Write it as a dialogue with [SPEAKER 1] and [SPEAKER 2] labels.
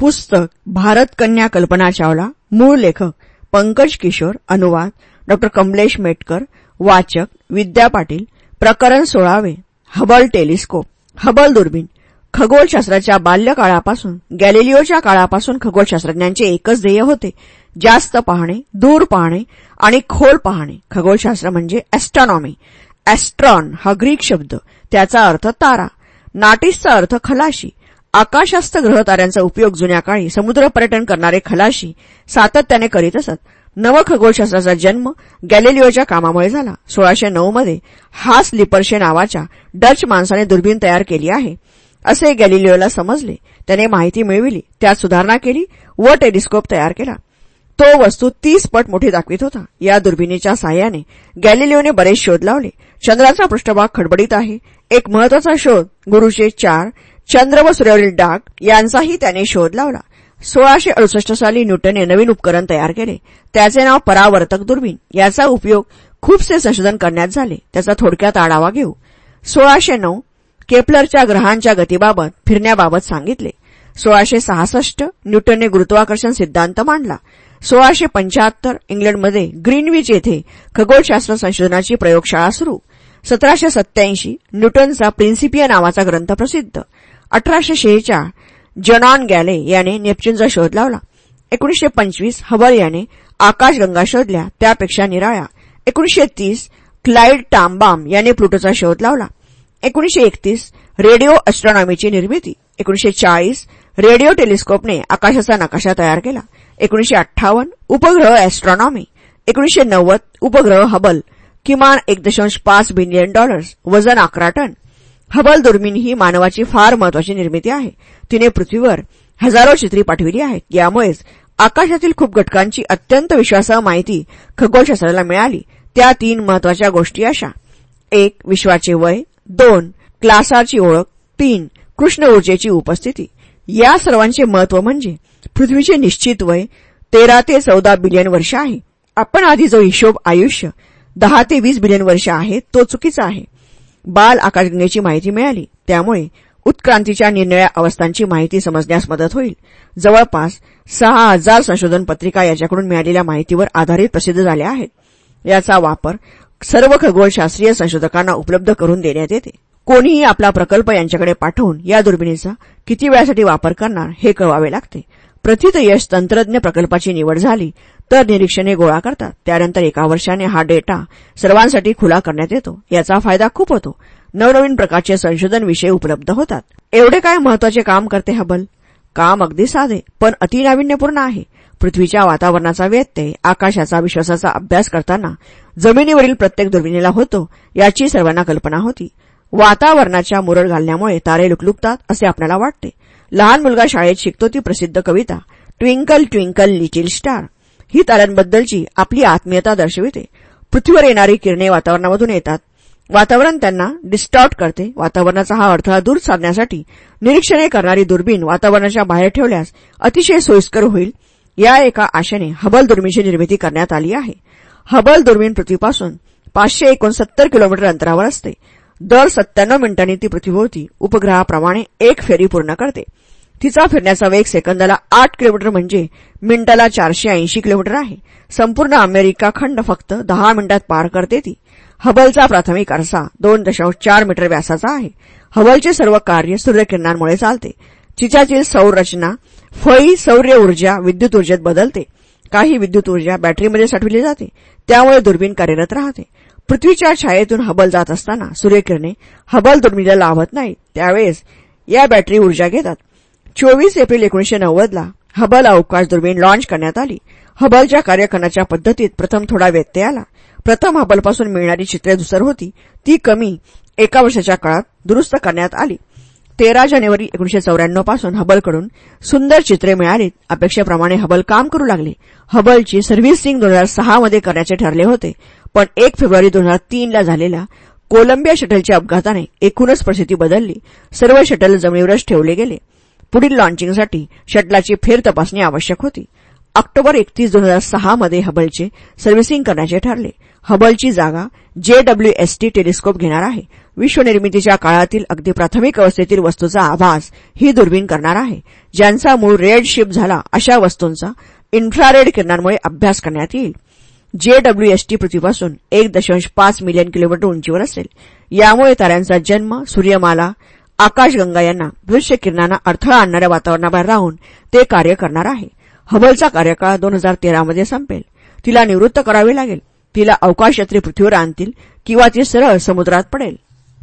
[SPEAKER 1] पुस्तक भारत कन्या कल्पना चावला मूळ लेखक पंकज किशोर अनुवाद डॉ. कमलेश मेटकर वाचक विद्या पाटील प्रकरण सोळावे हबल टेलिस्कोप हबल दुर्बीण खगोलशास्त्राच्या बाल्यकाळापासून गॅलिलिओच्या काळापासून खगोलशास्त्रज्ञांचे एकच ध्येय होते जास्त पाहणे दूर पाहणे आणि खोल पाहणे. खगोलशास्त्र म्हणजे ॲस्ट्रॉनॉमी ॲस्ट्रॉन हा ग्रीक शब्द त्याचा अर्थ तारा. नाटिसचा अर्थ खलाशी. आकाशस्थ ग्रहताऱ्यांचा उपयोग जुन्या काळी समुद्र पर्यटन करणारे खलाशी सातत्याने करीत असत. नवखगोलशास्त्राचा जन्म गॅलिलिओच्या कामामुळे झाला. सोळाशे मध्ये हास लिपर्शे नावाच्या डच माणसाने दुर्बीण तयार केली आहे. असे गॅलिलिओला समजले. त्याने माहिती मिळविली. त्यात सुधारणा केली. व टेलिस्कोप तयार केला. तो वस्तू तीस पट मोठी दाखवित होता. या दुर्बिणीच्या साह्याने गॅलिलिओने बरेच शोध लावले. चंद्राचा पृष्ठभाग खडबडीत आहे. एक महत्त्वाचा शोध गुरुचे चार चंद्र व सूर्यावरील डाग यांचाही त्याने शोध लावला. सोळाशे अडुसष्ट साली न्यूटनने नवीन उपकरण तयार केले. त्याचे नाव परावर्तक दुर्बीण. याचा उपयोग खूपसे संशोधन करण्यात झाले. त्याचा थोडक्यात आढावा घेऊ. सोळाशे नऊ केपलरच्या ग्रहांच्या गतीबाबत फिरण्याबाबत सांगितले. सोळाशे सहासष्ट न्यूटनने गुरुत्वाकर्षण सिद्धांत मांडला. सोळाशे पंचाहत्तर इंग्लंडमध्ये ग्रीनविच येथे खगोलशास्त्र संशोधनाची प्रयोगशाळा सुरू. सतराशे सत्याऐंशी न्यूटनचा प्रिन्सिपिया नावाचा ग्रंथ प्रसिद्ध. अठराशे शेहेचाळ जनॉन गॅले याने नेपच्यूनचा शोध लावला. एकोणीशे पंचवीस हबल याने आकाशगंगा शोधल्या. त्यापेक्षा निराळ्या. एकोणीशे तीस क्लाइड टामबाम याने प्लुटोचा शोध लावला. एकोणीशे एकतीस रेडिओ अस्ट्रॉनॉमीची निर्मिती. एकोणीशे चाळीस रेडिओ टेलिस्कोपने आकाशाचा नकाशा तयार केला. एकोणीशे अठ्ठावन्न उपग्रह अॅस्ट्रॉनॉमी एकोणीशे नव्वद उपग्रह हबल. किमान एक दशांश पाच बिलियन डॉलर्स वजन अकरा टन. हबल दुर्मिण ही मानवाची फार महत्वाची निर्मिती आहे. तिने पृथ्वीवर हजारो चित्री पाठविली आहेत. यामुळेच आकाशातील खूप घटकांची अत्यंत विश्वासार्ह माहिती खगोलशास्त्राला मिळाली. त्या तीन महत्त्वाच्या गोष्टी अशा. एक विश्वाचे वय. दोन क्लासाची ओळख. तीन कृष्ण ऊर्जेची उपस्थिती. या सर्वांचे महत्त्व म्हणजे पृथ्वीचे निश्चित वय तेरा ते चौदा बिलियन वर्ष आहे. आपण आधी जो हिशोब आयुष्य दहा ते वीस बिलियन वर्ष आहे तो चुकीचा आहे. बाल आकाशगंगेची माहिती मिळाली. त्यामुळे उत्क्रांतीच्या निरनिळ्या अवस्थांची माहिती समजण्यास मदत होईल. जवळपास सहा हजार संशोधन पत्रिका याच्याकडून मिळालेल्या माहितीवर आधारित प्रसिद्ध झाल्या आहेत. याचा वापर सर्व खगोलशास्त्रीय संशोधकांना उपलब्ध करून देण्यात येते. कोणीही आपला प्रकल्प यांच्याकडे पाठवून या दुर्बिणीचा किती वेळासाठी वापर करणार हे कळवावे लागते. प्रथित यश तंत्रज्ञ प्रकल्पाची निवड झाली तर निरीक्षणे गोळा करतात. त्यानंतर एका वर्षाने हा डेटा सर्वांसाठी खुला करण्यात येतो. याचा फायदा खूप होतो. नवनवीन प्रकारचे संशोधन विषय उपलब्ध होतात. एवढे काय महत्त्वाचे काम करते हबल? काम अगदी साधे पण अतिनाविन्यपूर्ण आहे. पृथ्वीच्या वातावरणाचा व्यत्यय आकाशाचा विश्वासाचा अभ्यास करताना जमिनीवरील प्रत्येक दुर्बिणीला होतो याची सर्वांना कल्पना होती. वातावरणाच्या मुरड घालण्यामुळे तारे लुकलुकतात असे आपल्याला वाटते. लहान मुलगा शाळेत शिकतो ती प्रसिद्ध कविता ट्विंकल ट्विंकल लिटिल स्टार. ही ताऱ्यांबद्दलची आपली आत्मीयता दर्शविते. पृथ्वीवर येणारी किरणे वातावरणामधून येतात. वातावरण त्यांना डिस्टॉर्ट करते. वातावरणाचा हा अडथळा दूर साधण्यासाठी निरीक्षणे करणारी दुर्बीण वातावरणाच्या बाहेर ठेवल्यास अतिशय सोयीस्कर होईल. या एका आशेने हबल दुर्बीणची निर्मिती करण्यात आली आहे. हबल दुर्बीण पृथ्वीपासून पाचशे एकोणसत्तर किलोमीटर अंतरावर असते. दर सत्त्याण्णव मिनिटांनी ती पृथ्वीभोवती उपग्रहाप्रमाणे एक फेरी पूर्ण करते. तिचा फिरण्याचा वेग सेकंदाला आठ किलोमीटर म्हणजे मिनिटाला चारशे ऐंशी किलोमीटर आहे. संपूर्ण अमेरिका खंड फक्त दहा मिनिटात पार करते ती. हबलचा प्राथमिक आरसा दोन दशांश चार मीटर व्यासाचा आहे. हबलचे सर्व कार्य सूर्यकिरणांमुळे चालते. चिचाची रचना फळी सौर्य ऊर्जा विद्युत ऊर्जेत बदलते. काही विद्युत ऊर्जा बॅटरीमध्ये साठवली जाते. त्यामुळे दुर्बीण कार्यरत राहते. पृथ्वीच्या छायेतून हबल जात असताना सूर्यकिरणे हबल दुर्मिला लाभत नाही त्यावेळेस या बॅटरी ऊर्जा घेतात. चोवीस एप्रिल एकोणीशे नव्वदला हबल अवकाश दुर्बीण लॉन्च करण्यात आली. हबलच्या कार्यक्रमाच्या पद्धतीत प्रथम थोडा व्यत्यय आला. प्रथम हबलपासून मिळणारी चित्रे दुसर होती. ती कमी एका वर्षाच्या काळात दुरुस्त करण्यात आली. तेरा जानेवारी एकोणीशे चौऱ्याण्णवपासून हबलकडून सुंदर चित्रे मिळालीत. अपेक्षेप्रमाणे हबल काम करू लागले. हबलची सर्व्हिसिंग दोन हजार सहा मध्ये करण्याचे ठरले होते. पण एक फेब्रुवारी दोन हजार तीनला झालेल्या कोलंबिया शटलच्या अपघाताने एकूणच परिस्थिती बदलली. सर्व शटल जमिनीवरच ठेवले गेले. पुढील लॉन्चिंगसाठी शटलाची फेर तपासणी आवश्यक होती. ऑक्टोबर एकतीस दोन हजार सहामध्ये हबलचे सर्व्हिसिंग करण्याचे ठरले. हबलची जागा जेडब्ल्यूएसटी टेलिस्कोप घेणार आहे. विश्वनिर्मितीच्या काळातील अगदी प्राथमिक अवस्थेतील वस्तूचा आभास ही दुर्बीण करणार आहे. ज्यांचा मूळ रेड शिप झाला अशा वस्तूंचा इन्फ्रारेड किरणांमुळे अभ्यास करण्यात येईल. जेडब्ल्यूएसटी पृथ्वीपासून एक दशांश पाच मिलियन किलोमीटर उंचीवर असेल. यामुळे ताऱ्यांचा जन्म सूर्यमाला आकाशगंगा यांना दृश्य किरणांना अडथळा आणणाऱ्या वातावरणाबाहेर राहून ते कार्य करणार आहे. हबलचा कार्यकाळ दोन हजार तेरामध्ये संपेल. तिला निवृत्त करावे लागेल. तिला अवकाशयात्री पृथ्वीवर आणतील किंवा ती सरळ समुद्रात पडेल.